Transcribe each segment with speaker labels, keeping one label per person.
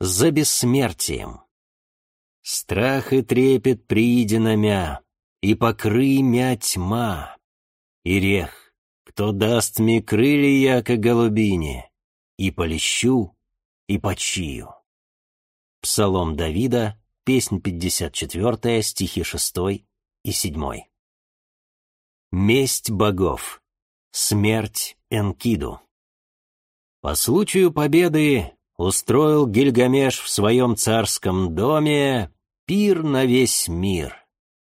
Speaker 1: за бессмертием. Страх и трепет прииди мя, и покрый мя тьма. И рех, кто даст мне крылья, яко голубине, и полещу, и почию. Псалом Давида, песнь 54, стихи 6 и 7. Месть богов. Смерть Энкиду. По случаю победы устроил Гильгамеш в своем царском доме пир на весь мир.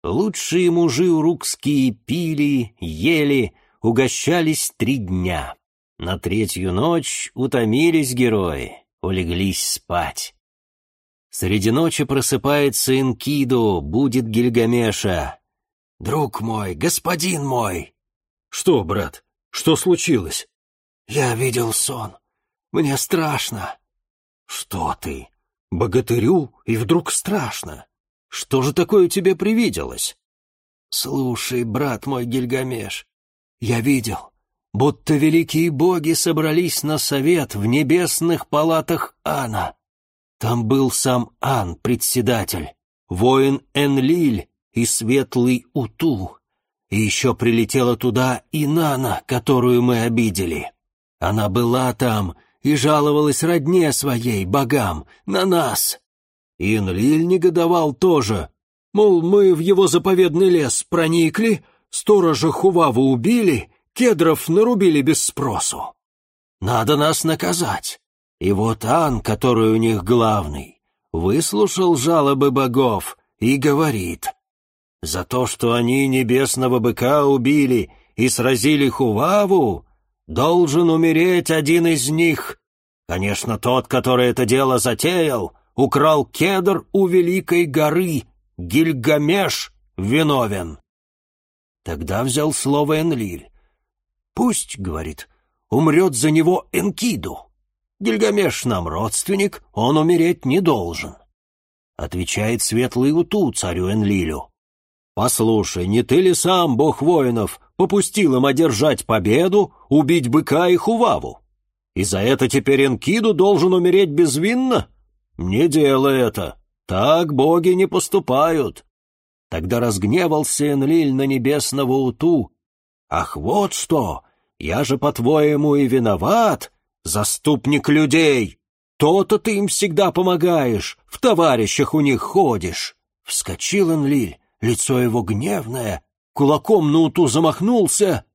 Speaker 1: Лучшие мужи урукские пили, ели, угощались три дня. На третью ночь утомились герои, улеглись спать. Среди ночи просыпается Инкиду, будет Гильгамеша. «Друг мой, господин мой!»
Speaker 2: «Что, брат, что случилось?»
Speaker 1: «Я видел сон. Мне страшно».
Speaker 2: «Что ты? Богатырю и вдруг страшно? Что же такое тебе привиделось?»
Speaker 1: «Слушай, брат мой Гильгамеш, я видел, будто великие боги собрались на совет в небесных палатах Ана. Там был сам Ан, председатель, воин Энлиль и светлый Уту. И еще прилетела туда и Нана, которую мы обидели. Она была там и жаловалась родне своей, богам, на нас. Инлиль негодовал тоже, мол, мы в его заповедный лес проникли, сторожа Хуваву убили, кедров нарубили без спросу. Надо нас наказать. И вот Ан, который у них главный, выслушал жалобы богов и говорит, «За то, что они небесного быка убили и сразили Хуваву, Должен умереть один из них. Конечно, тот, который это дело затеял, украл кедр у Великой горы. Гильгамеш виновен. Тогда взял слово Энлиль. «Пусть, — говорит, — умрет за него Энкиду. Гильгамеш нам родственник, он умереть не должен». Отвечает светлый Уту царю Энлилю. «Послушай, не ты ли сам, бог воинов, попустил им одержать победу, убить быка и хуваву? И за это теперь Энкиду должен умереть безвинно? Не делай это. Так боги не поступают». Тогда разгневался Энлиль на небесного Уту. «Ах, вот что! Я же, по-твоему, и виноват, заступник людей! То-то ты им всегда помогаешь, в товарищах у них ходишь!» Вскочил Энлиль, лицо его гневное, кулаком на уту замахнулся.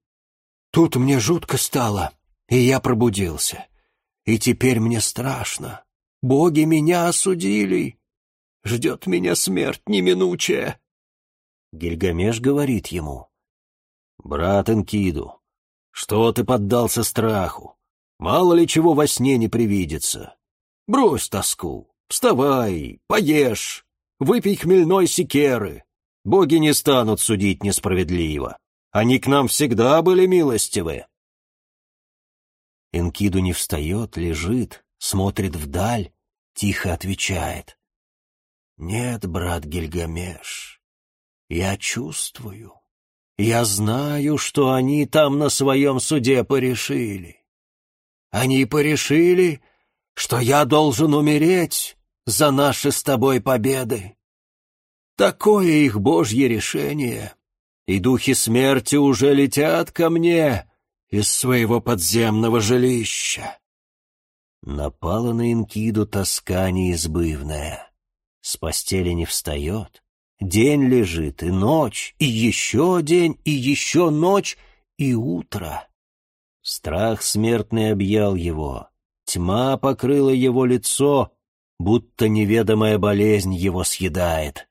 Speaker 1: Тут мне жутко стало, и я пробудился. И теперь мне страшно. Боги меня осудили. Ждет меня смерть неминучая. Гильгамеш говорит ему. «Брат Энкиду, что ты поддался страху? Мало ли чего во сне не привидится. Брось тоску, вставай, поешь, выпей хмельной секеры, Боги не станут судить несправедливо. Они к нам всегда были милостивы. Энкиду не встает, лежит, смотрит вдаль, тихо отвечает. «Нет, брат Гильгамеш, я чувствую, я знаю, что они там на своем суде порешили. Они порешили, что я должен умереть за наши с тобой победы. Такое их божье решение, и духи смерти уже летят ко мне из своего подземного жилища. Напала на Инкиду тоска неизбывная. С постели не встает, день лежит, и ночь, и еще день, и еще ночь, и утро. Страх смертный объял его, тьма покрыла его лицо, будто неведомая болезнь его съедает.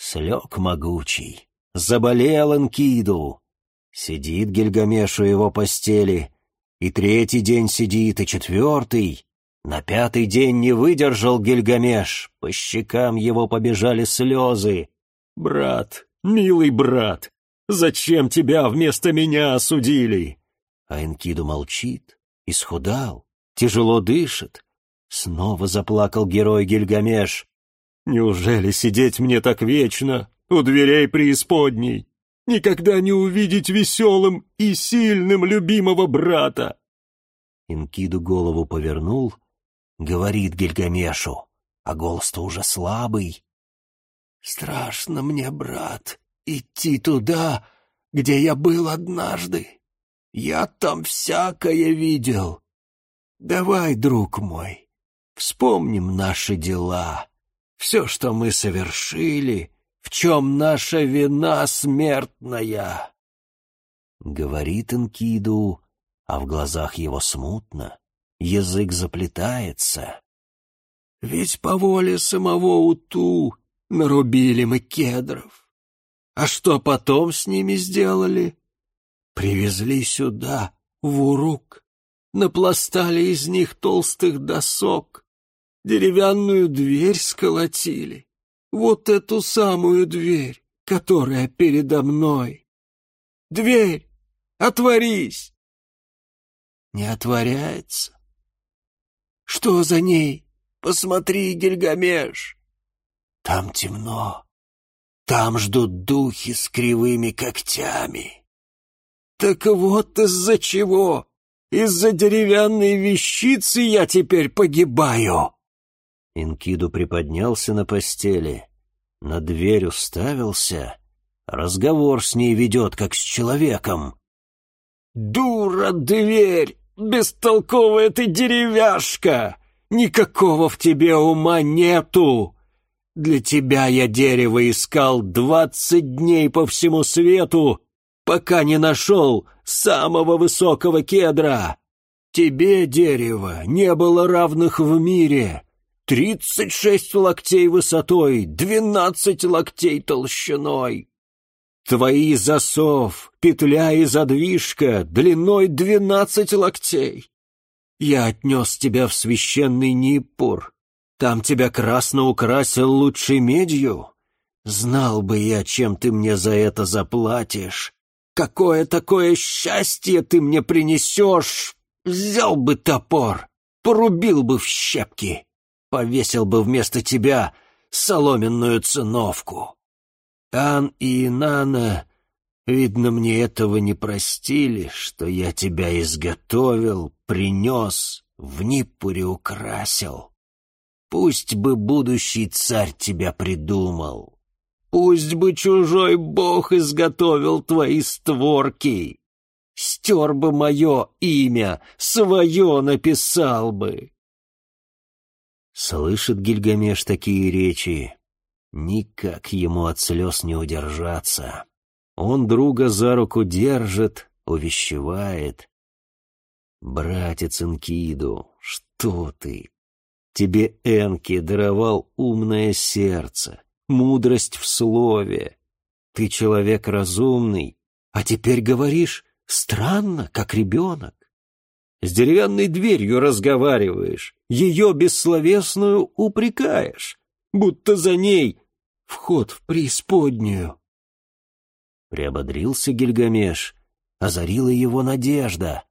Speaker 1: Слег могучий, заболел Энкиду. Сидит Гильгамеш у его постели, и третий день сидит, и четвертый. На пятый день не выдержал Гильгамеш, по щекам его побежали слезы. «Брат, милый брат, зачем тебя вместо меня осудили?» А Энкиду молчит, исхудал, тяжело дышит. Снова заплакал герой Гильгамеш. Неужели сидеть мне так вечно у дверей преисподней? Никогда не увидеть веселым и сильным любимого брата!» Инкиду голову повернул говорит Гильгамешу, а голос-то уже слабый. «Страшно мне, брат, идти туда, где я был однажды. Я там всякое видел. Давай, друг мой, вспомним наши дела, все, что мы совершили, в чем наша вина смертная». Говорит Инкиду, а в глазах его смутно, язык заплетается. «Ведь по воле самого Уту нарубили мы кедров. А что потом с ними сделали? Привезли сюда, в Урук, напластали из них толстых досок, деревянную дверь сколотили. Вот эту самую дверь, которая передо мной. Дверь, отворись! Не отворяется. Что за ней? Посмотри, Гильгамеш. Там темно. Там ждут духи с кривыми когтями. Так вот из-за чего. Из-за деревянной вещицы я теперь погибаю. Инкиду приподнялся на постели, на дверь уставился. Разговор с ней ведет, как с человеком. «Дура, дверь! Бестолковая ты деревяшка! Никакого в тебе ума нету! Для тебя я дерево искал двадцать дней по всему свету, пока не нашел самого высокого кедра. Тебе, дерево, не было равных в мире. Тридцать шесть локтей высотой, двенадцать локтей толщиной. Твои засов, петля и задвижка длиной двенадцать локтей. Я отнес тебя в священный Ниппур, там тебя красно украсил лучшей медью. Знал бы я, чем ты мне за это заплатишь. Какое такое счастье ты мне принесешь! Взял бы топор, порубил бы в щепки, повесил бы вместо тебя соломенную циновку. Ан и Инана, видно, мне этого не простили, что я тебя изготовил, принес, в Ниппуре украсил. Пусть бы будущий царь тебя придумал. Пусть бы чужой бог изготовил твои створки. Стер бы мое имя, свое написал бы. Слышит Гильгамеш такие речи. Никак ему от слез не удержаться. Он друга за руку держит, увещевает. «Братец Инкиду, что ты? Тебе Энки даровал умное сердце, мудрость в слове. Ты человек разумный, а теперь говоришь странно, как ребенок. С деревянной дверью разговариваешь, ее бессловесную упрекаешь, будто за ней вход в преисподнюю. Приободрился Гильгамеш, озарила его надежда.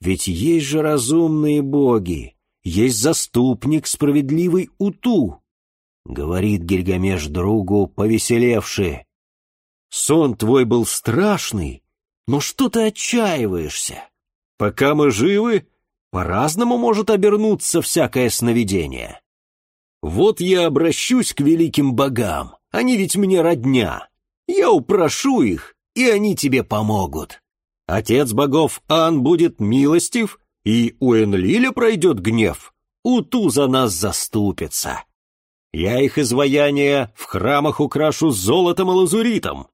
Speaker 1: Ведь есть же разумные боги, есть заступник справедливый Уту, — говорит Гильгамеш другу, повеселевший. Сон твой был страшный, но что ты отчаиваешься? Пока мы живы, по-разному может обернуться всякое сновидение. Вот я обращусь к великим богам, они ведь мне родня. Я упрошу их, и они тебе помогут. Отец богов Ан будет милостив, и у Энлиля пройдет гнев, Уту за нас заступится. Я их изваяния в храмах украшу золотом и лазуритом.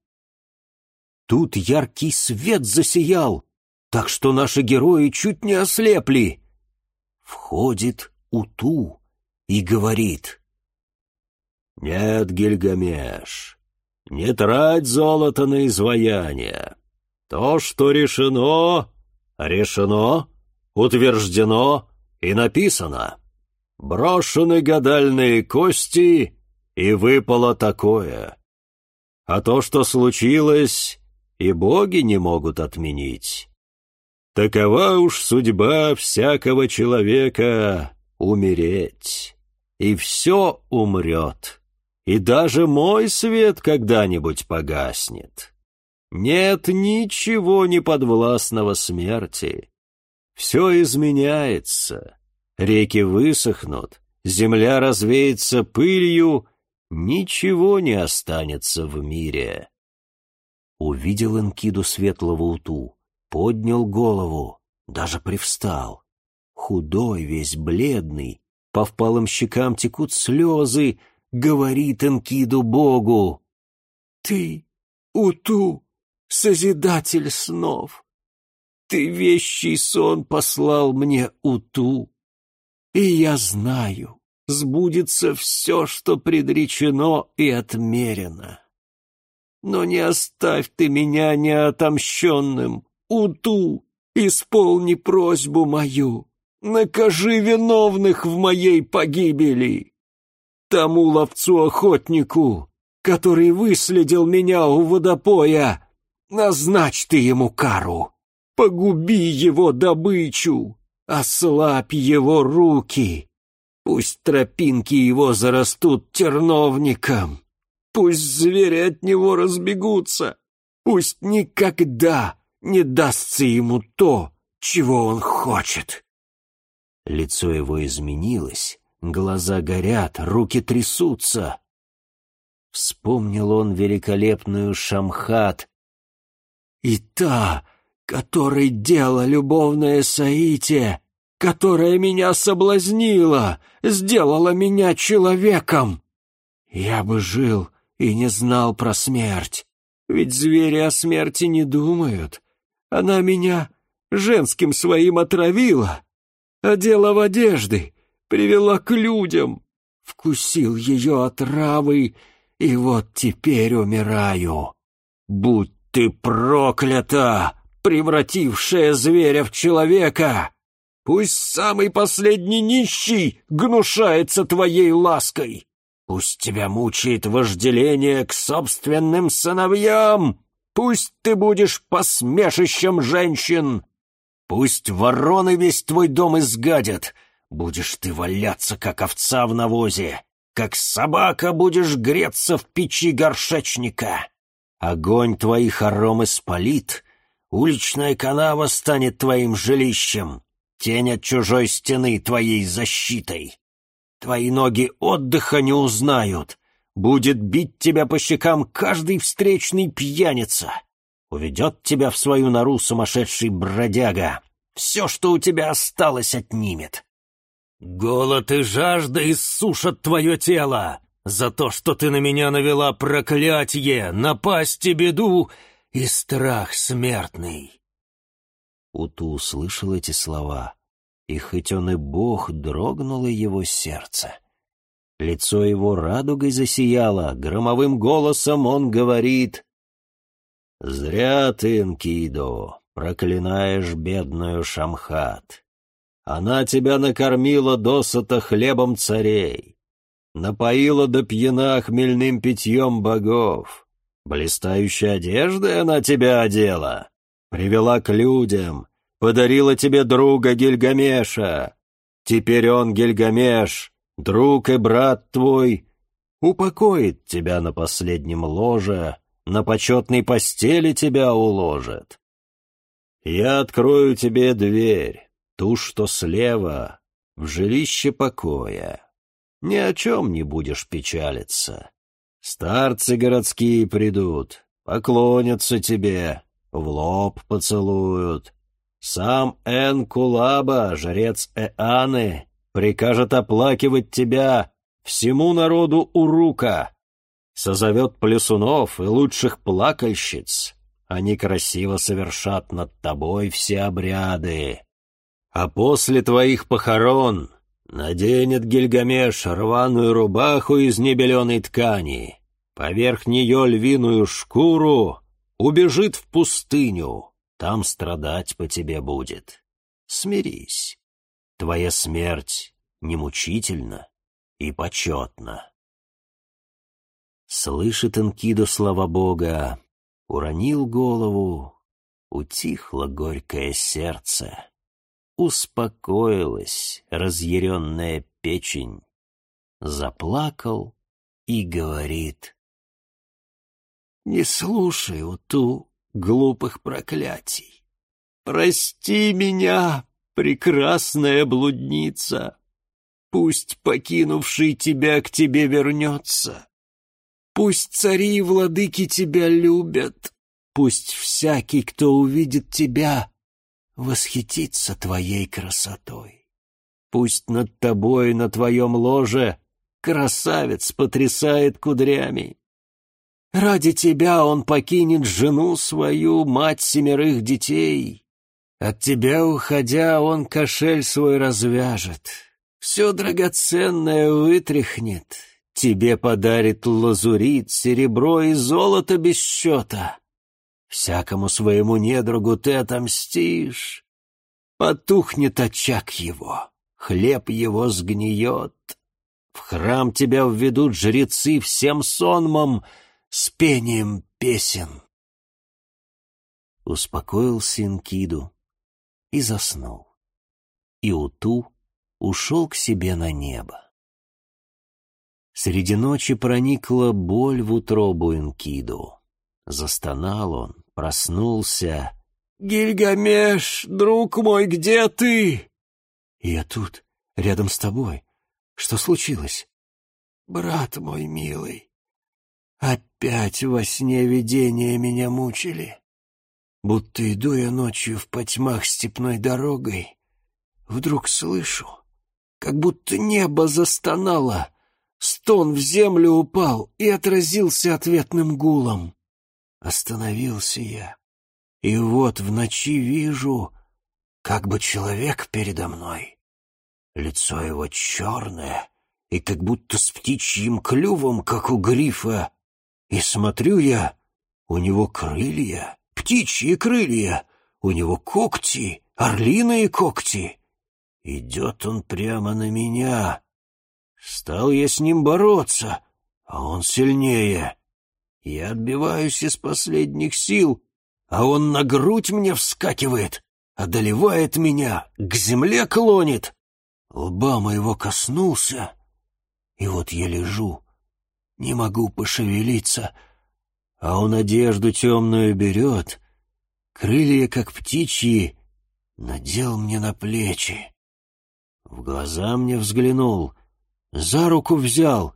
Speaker 1: Тут яркий свет засиял, так что наши герои чуть не ослепли. Входит Уту и говорит. «Нет, Гильгамеш, не трать золото на изваяние. То, что решено, решено, утверждено и написано. Брошены гадальные кости, и выпало такое. А то, что случилось, и боги не могут отменить. Такова уж судьба всякого человека — умереть. И все умрет. И даже мой свет когда-нибудь погаснет. Нет ничего неподвластного смерти. Все изменяется. реки высохнут, земля развеется пылью, ничего не останется в мире. Увидел Энкиду светлого уту, поднял голову, даже привстал. Худой, весь бледный, по впалым щекам текут слезы, говорит Энкиду Богу. «Ты, Уту, Созидатель снов, ты вещий сон послал мне, Уту, и я знаю, сбудется все, что предречено и отмерено. Но не оставь ты меня неотомщенным, Уту, исполни просьбу мою, накажи виновных в моей погибели. Тому ловцу-охотнику, который выследил меня у водопоя, назначь ты ему кару, погуби его добычу, ослабь его руки, пусть тропинки его зарастут терновником, пусть звери от него разбегутся, пусть никогда не дастся ему то, чего он хочет. Лицо его изменилось, глаза горят, руки трясутся. Вспомнил он великолепную Шамхат. И та, которой дело любовное соитие, которая меня соблазнила, сделала меня человеком. Я бы жил и не знал про смерть, ведь звери о смерти не думают. Она меня женским своим отравила, одела в одежды, привела к людям, вкусил ее отравы, и вот теперь умираю. Будь ты проклята, превратившая зверя в человека! Пусть самый последний нищий гнушается твоей лаской! Пусть тебя мучает вожделение к собственным сыновьям! Пусть ты будешь посмешищем женщин! Пусть вороны весь твой дом изгадят! Будешь ты валяться, как овца в навозе! Как собака будешь греться в печи горшечника! Огонь твоих хоромы спалит, уличная канава станет твоим жилищем, тень от чужой стены твоей защитой. Твои ноги отдыха не узнают, будет бить тебя по щекам каждый встречный пьяница. Уведет тебя в свою нору сумасшедший бродяга. Все, что у тебя осталось, отнимет. Голод и жажда иссушат твое тело за то, что ты на меня навела проклятие, напасть и беду и страх смертный. Уту услышал эти слова, и хоть он и бог, дрогнуло его сердце. Лицо его радугой засияло, громовым голосом он говорит «Зря ты, Энкидо, проклинаешь бедную Шамхат. Она тебя накормила досыта хлебом царей, напоила до пьяна хмельным питьем богов, блистающей одеждой она тебя одела, привела к людям, подарила тебе друга Гильгамеша. Теперь он, Гильгамеш, друг и брат твой, упокоит тебя на последнем ложе, на почетной постели тебя уложит. Я открою тебе дверь, ту, что слева, в жилище покоя. Ни о чем не будешь печалиться. Старцы городские придут, поклонятся тебе, в лоб поцелуют. Сам Эн Кулаба, жрец Эаны, прикажет оплакивать тебя всему народу Урука, созовет плесунов и лучших плакальщиц. Они красиво совершат над тобой все обряды. А после твоих похорон наденет Гильгамеш рваную рубаху из небеленой ткани, поверх нее львиную шкуру, убежит в пустыню, там страдать по тебе будет. Смирись. Твоя смерть не мучительна и почетна. Слышит Энкиду слова Бога, уронил голову, утихло горькое сердце, успокоилась разъяренная печень, заплакал и говорит. «Не слушай, Уту, глупых проклятий. Прости меня, прекрасная блудница, пусть покинувший тебя к тебе вернется. Пусть цари и владыки тебя любят, пусть всякий, кто увидит тебя, восхитится твоей красотой. Пусть над тобой на твоем ложе красавец потрясает кудрями. Ради тебя он покинет жену свою, мать семерых детей. От тебя, уходя, он кошель свой развяжет, все драгоценное вытряхнет, тебе подарит лазурит, серебро и золото без счета. Всякому своему недругу ты отомстишь. Потухнет очаг его, хлеб его сгниет. В храм тебя введут жрецы всем сонмом с пением песен. Успокоился Инкиду и заснул. И Уту ушел к себе на небо. Среди ночи проникла боль в утробу Инкиду. Застонал он, проснулся. «Гильгамеш, друг мой, где ты?» «Я тут, рядом с тобой. Что случилось?» «Брат мой милый, опять во сне видения меня мучили. Будто иду я ночью в потьмах степной дорогой, вдруг слышу, как будто небо застонало, стон в землю упал и отразился ответным гулом. Остановился я, и вот в ночи вижу, как бы человек передо мной. Лицо его черное и как будто с птичьим клювом, как у грифа. И смотрю я, у него крылья, птичьи крылья, у него когти, орлиные когти. Идет он прямо на меня. Стал я с ним бороться, а он сильнее. Я отбиваюсь из последних сил, а он на грудь мне вскакивает, одолевает меня, к земле клонит. Лба моего коснулся, и вот я лежу, не могу пошевелиться, а он одежду темную берет, крылья, как птичьи, надел мне на плечи. В глаза мне взглянул, за руку взял,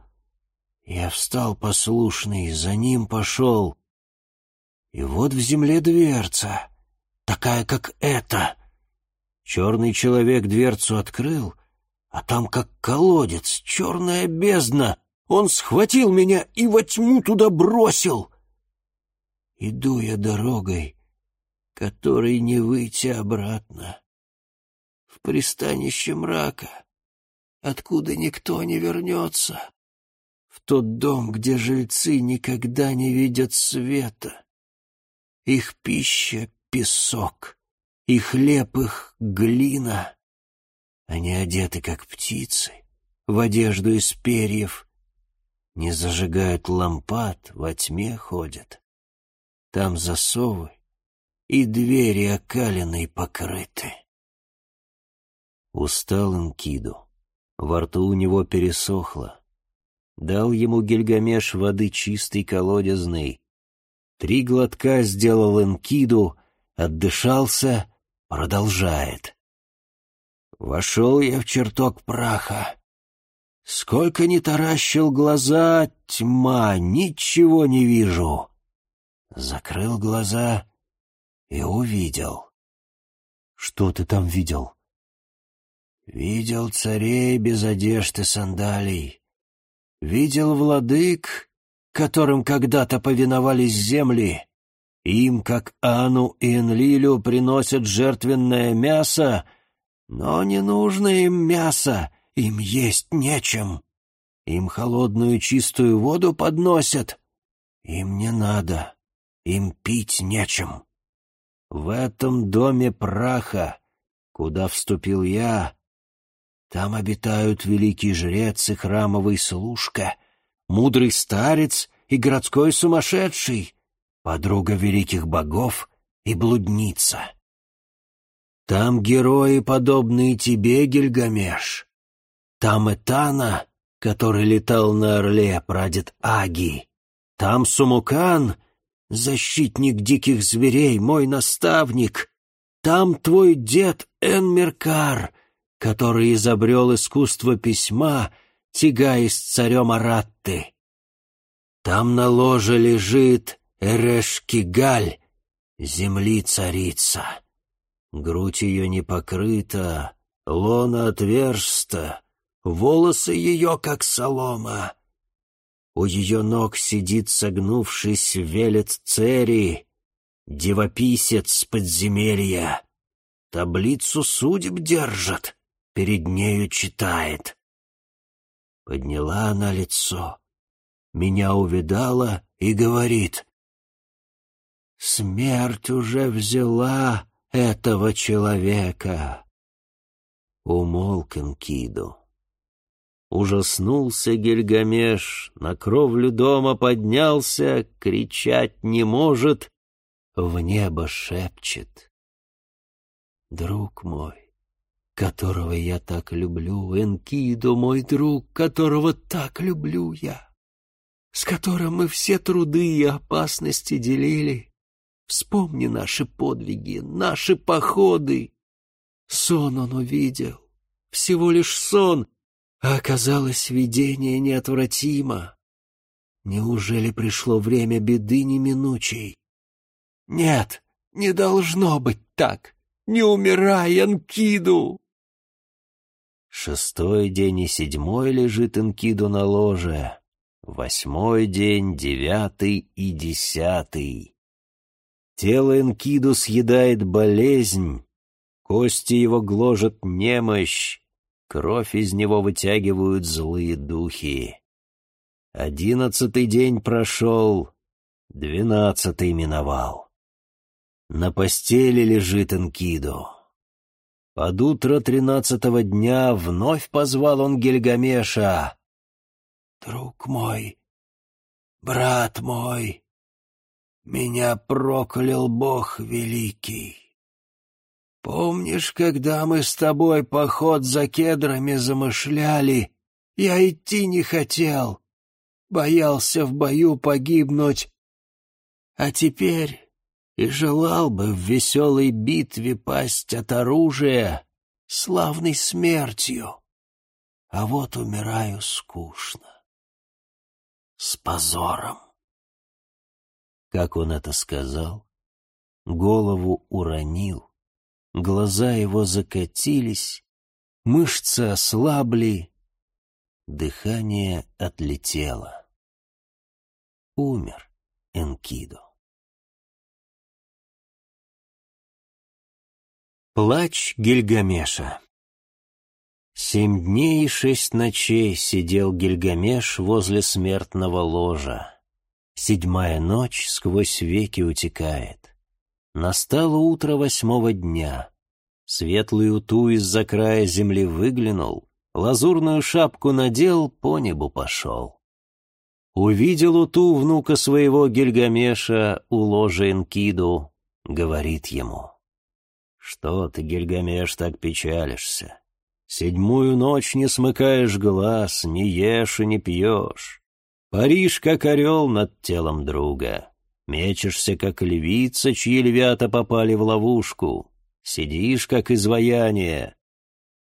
Speaker 1: я встал послушный, за ним пошел. И вот в земле дверца, такая, как эта. Черный человек дверцу открыл, а там как колодец, черная бездна. Он схватил меня и во тьму туда бросил. Иду я дорогой, которой не выйти обратно. В пристанище мрака, откуда никто не вернется в тот дом, где жильцы никогда не видят света. Их пища — песок, и хлеб их — глина. Они одеты, как птицы, в одежду из перьев, не зажигают лампад, во тьме ходят. Там засовы и двери окаленной покрыты. Устал Инкиду, во рту у него пересохло, Дал ему Гильгамеш воды чистой колодезной. Три глотка сделал Энкиду, отдышался, продолжает. Вошел я в чертог праха. Сколько ни таращил глаза, тьма, ничего не вижу. Закрыл глаза и увидел. Что ты там видел? Видел царей без одежды сандалий видел владык, которым когда-то повиновались земли. Им, как Ану и Энлилю, приносят жертвенное мясо, но не нужно им мясо, им есть нечем. Им холодную чистую воду подносят, им не надо, им пить нечем. В этом доме праха, куда вступил я, там обитают великий жрец и храмовый служка, мудрый старец и городской сумасшедший, подруга великих богов и блудница. Там герои, подобные тебе, Гильгамеш. Там Этана, который летал на орле, прадед Аги. Там Сумукан, защитник диких зверей, мой наставник. Там твой дед Энмеркар, который изобрел искусство письма, тягаясь царем Аратты. Там на ложе лежит Эрешкигаль, земли царица. Грудь ее не покрыта, лона отверста, волосы ее, как солома. У ее ног сидит, согнувшись, велет Цери, девописец с подземелья. Таблицу судеб держит, перед нею читает. Подняла она лицо, меня увидала и говорит, «Смерть уже взяла этого человека». Умолк Энкиду. Ужаснулся Гильгамеш, на кровлю дома поднялся, кричать не может, в небо шепчет. Друг мой, которого я так люблю, Энкиду, мой друг, которого так люблю я, с которым мы все труды и опасности делили, вспомни наши подвиги, наши походы. Сон он увидел, всего лишь сон — а оказалось, видение неотвратимо. Неужели пришло время беды неминучей? Нет, не должно быть так. Не умирай, Анкиду! Шестой день и седьмой лежит Энкиду на ложе. Восьмой день, девятый и десятый. Тело Энкиду съедает болезнь, кости его гложет немощь, Кровь из него вытягивают злые духи. Одиннадцатый день прошел, двенадцатый миновал. На постели лежит Энкиду. Под утро тринадцатого дня вновь позвал он Гильгамеша. «Друг мой, брат мой, меня проклял Бог Великий. Помнишь, когда мы с тобой поход за кедрами замышляли? Я идти не хотел, боялся в бою погибнуть. А теперь и желал бы в веселой битве пасть от оружия славной смертью. А вот умираю скучно, с позором. Как он это сказал, голову уронил, Глаза его закатились, мышцы ослабли, дыхание отлетело. Умер Энкидо. Плач Гильгамеша Семь дней и шесть ночей сидел Гильгамеш возле смертного ложа. Седьмая ночь сквозь веки утекает. Настало утро восьмого дня. Светлый уту из-за края земли выглянул, лазурную шапку надел, по небу пошел. Увидел уту внука своего Гильгамеша у ложа Энкиду, говорит ему. «Что ты, Гильгамеш, так печалишься? Седьмую ночь не смыкаешь глаз, не ешь и не пьешь. Паришь, как орел над телом друга. Мечешься, как львица, чьи львята попали в ловушку. Сидишь, как изваяние.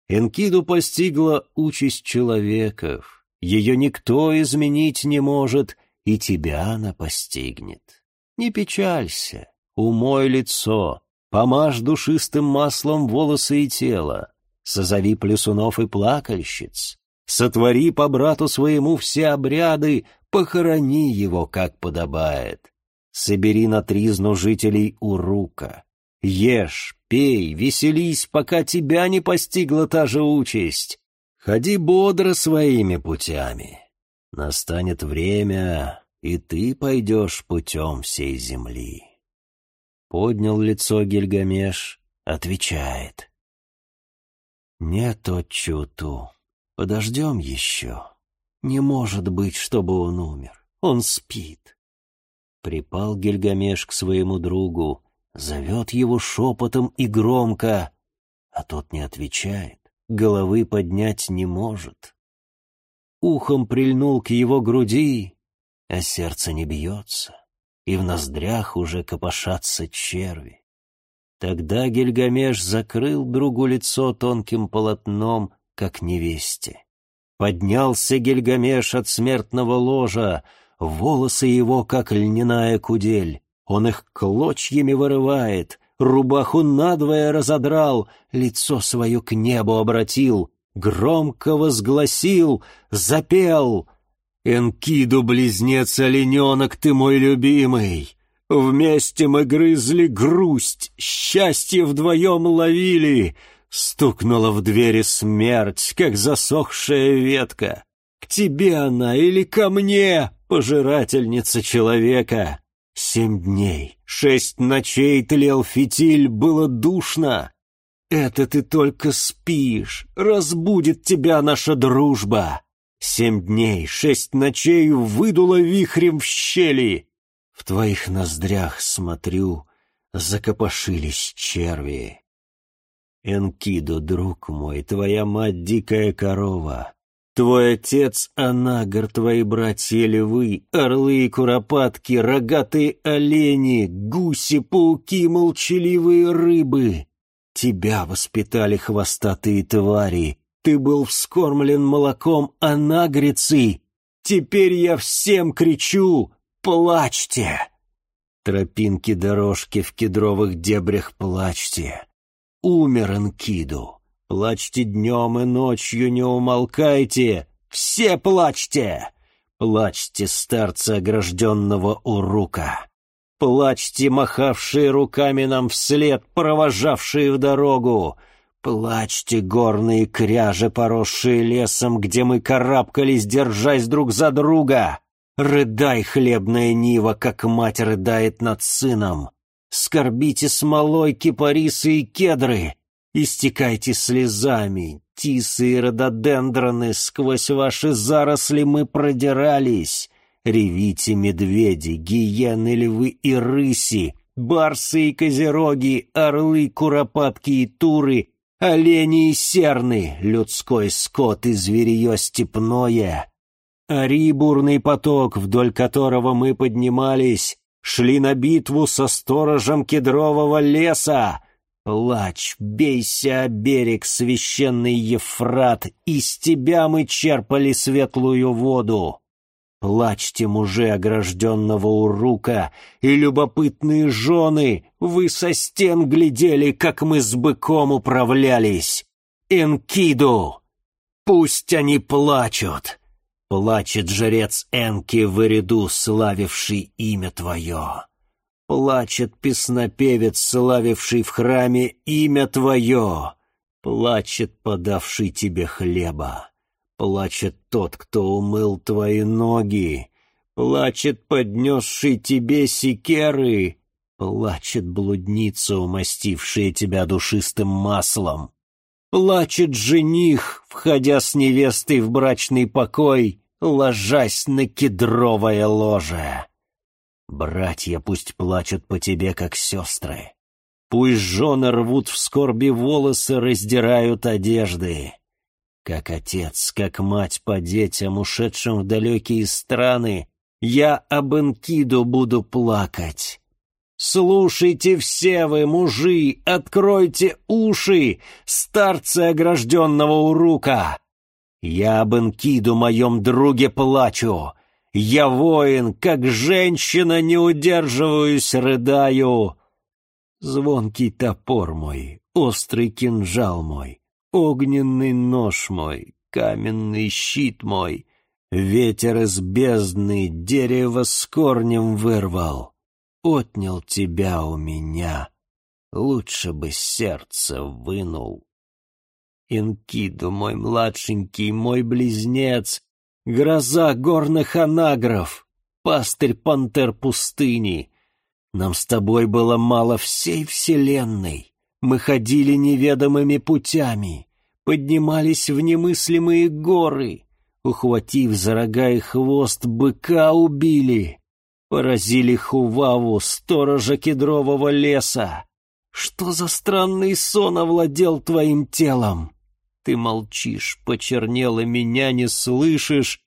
Speaker 1: Энкиду постигла участь человеков. Ее никто изменить не может, и тебя она постигнет. Не печалься, умой лицо, помажь душистым маслом волосы и тело, созови плесунов и плакальщиц, сотвори по брату своему все обряды, похорони его, как подобает. Собери на тризну жителей Урука. Ешь, пей, веселись, пока тебя не постигла та же участь. Ходи бодро своими путями. Настанет время, и ты пойдешь путем всей земли. Поднял лицо Гильгамеш, отвечает. Нет, отчуту, подождем еще. Не может быть, чтобы он умер. Он спит. Припал Гильгамеш к своему другу, зовет его шепотом и громко, а тот не отвечает, головы поднять не может. Ухом прильнул к его груди, а сердце не бьется, и в ноздрях уже копошатся черви. Тогда Гильгамеш закрыл другу лицо тонким полотном, как невесте. Поднялся Гильгамеш от смертного ложа, волосы его, как льняная кудель. Он их клочьями вырывает, рубаху надвое разодрал, лицо свое к небу обратил, громко возгласил, запел. «Энкиду, близнец олененок, ты мой любимый!» Вместе мы грызли грусть, счастье вдвоем ловили. Стукнула в двери смерть, как засохшая ветка. К тебе она или ко мне, пожирательница человека? Семь дней, шесть ночей тлел фитиль, было душно. Это ты только спишь, разбудит тебя наша дружба. Семь дней, шесть ночей выдуло вихрем в щели. В твоих ноздрях, смотрю, закопошились черви. Энкиду, друг мой, твоя мать дикая корова. Твой отец Анагар, твои братья львы, орлы и куропатки, рогатые олени, гуси, пауки, молчаливые рыбы. Тебя воспитали хвостатые твари, ты был вскормлен молоком анагрицы. Теперь я всем кричу, плачьте! Тропинки дорожки в кедровых дебрях плачьте. Умер Энкиду. Плачьте днем и ночью, не умолкайте. Все плачьте! Плачьте, старца огражденного урука. Плачьте, махавшие руками нам вслед, провожавшие в дорогу. Плачьте, горные кряжи, поросшие лесом, где мы карабкались, держась друг за друга. Рыдай, хлебная нива, как мать рыдает над сыном. Скорбите смолой кипарисы и кедры. Истекайте слезами, тисы и рододендроны, сквозь ваши заросли мы продирались. Ревите медведи, гиены, львы и рыси, барсы и козероги, орлы, куропатки и туры, олени и серны, людской скот и зверье степное. Ари бурный поток, вдоль которого мы поднимались, шли на битву со сторожем кедрового леса. Плачь, бейся о берег, священный Ефрат, из тебя мы черпали светлую воду. Плачьте, мужи огражденного урука, и любопытные жены, вы со стен глядели, как мы с быком управлялись. Энкиду! Пусть они плачут!» Плачет жрец Энки в ряду, славивший имя Твое. Плачет песнопевец, славивший в храме имя Твое. Плачет подавший Тебе хлеба. Плачет тот, кто умыл Твои ноги. Плачет поднесший Тебе секеры. Плачет блудница, умастившая Тебя душистым маслом. Плачет жених, входя с невестой в брачный покой, ложась на кедровое ложе. Братья пусть плачут по тебе, как сестры. Пусть жены рвут в скорби волосы, раздирают одежды. Как отец, как мать по детям, ушедшим в далекие страны, я об Энкиду буду плакать. «Слушайте все вы, мужи, откройте уши, старцы огражденного урука! Я об Энкиду, моем друге, плачу. Я воин, как женщина, не удерживаюсь, рыдаю. Звонкий топор мой, острый кинжал мой, огненный нож мой, каменный щит мой, ветер из бездны дерево с корнем вырвал» отнял тебя у меня, лучше бы сердце вынул. Инкиду, мой младшенький, мой близнец, гроза горных анагров, пастырь пантер пустыни. Нам с тобой было мало всей вселенной. Мы ходили неведомыми путями, поднимались в немыслимые горы, ухватив за рога и хвост, быка убили. Поразили Хуваву, сторожа кедрового леса. Что за странный сон овладел твоим телом? Ты молчишь, почернело меня не слышишь,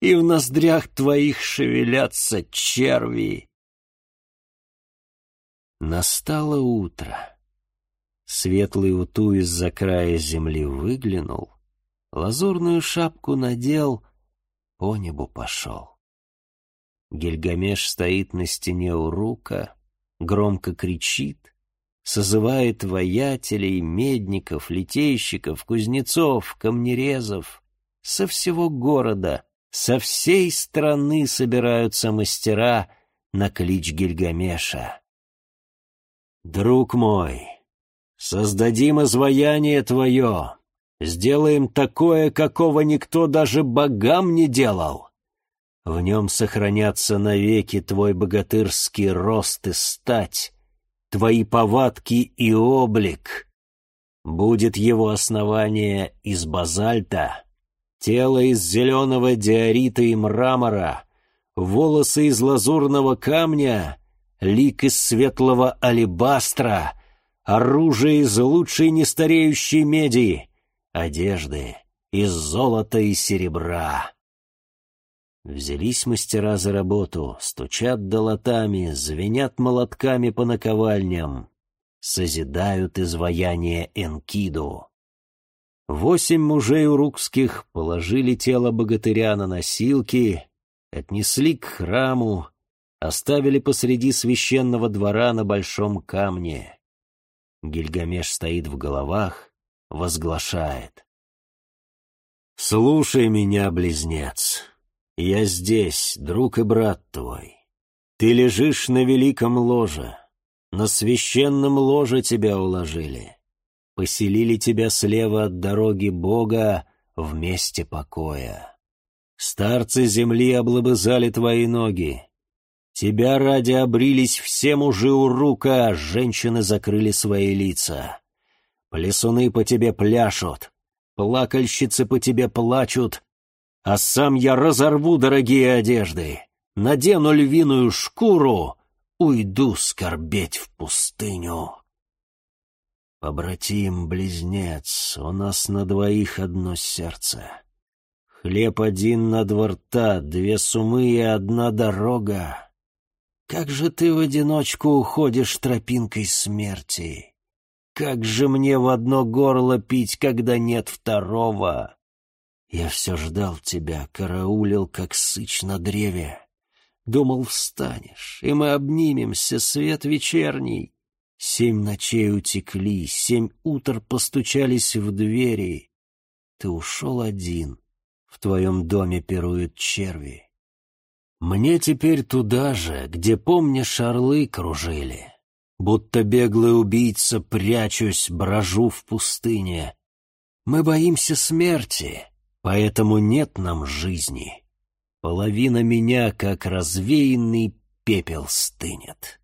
Speaker 1: и в ноздрях твоих шевелятся черви. Настало утро. Светлый Уту из-за края земли выглянул, лазурную шапку надел, по небу пошел. Гильгамеш стоит на стене у рука, громко кричит, созывает воятелей, медников, литейщиков, кузнецов, камнерезов. Со всего города, со всей страны собираются мастера на клич Гильгамеша. «Друг мой, создадим изваяние твое, сделаем такое, какого никто даже богам не делал. В нем сохранятся навеки твой богатырский рост и стать, твои повадки и облик. Будет его основание из базальта, тело из зеленого диорита и мрамора, волосы из лазурного камня, лик из светлого алебастра, оружие из лучшей нестареющей меди, одежды из золота и серебра. Взялись мастера за работу, стучат долотами, звенят молотками по наковальням, созидают изваяние Энкиду. Восемь мужей урукских положили тело богатыря на носилки, отнесли к храму, оставили посреди священного двора на большом камне. Гильгамеш стоит в головах, возглашает. «Слушай меня, близнец, я здесь, друг и брат твой. Ты лежишь на великом ложе, на священном ложе тебя уложили. Поселили тебя слева от дороги Бога в месте покоя. Старцы земли облобызали твои ноги. Тебя ради обрились все мужи у рука, женщины закрыли свои лица. Плесуны по тебе пляшут, плакальщицы по тебе плачут, а сам я разорву дорогие одежды, надену львиную шкуру, уйду скорбеть в пустыню. Побратим-близнец, у нас на двоих одно сердце. Хлеб один на два рта, две сумы и одна дорога. Как же ты в одиночку уходишь тропинкой смерти? Как же мне в одно горло пить, когда нет второго? Я все ждал тебя, караулил, как сыч на древе. Думал, встанешь, и мы обнимемся, свет вечерний. Семь ночей утекли, семь утр постучались в двери. Ты ушел один, в твоем доме пируют черви. Мне теперь туда же, где, помнишь, орлы кружили. Будто беглый убийца прячусь, брожу в пустыне. Мы боимся смерти, Поэтому нет нам жизни. Половина меня, как развеянный пепел, стынет.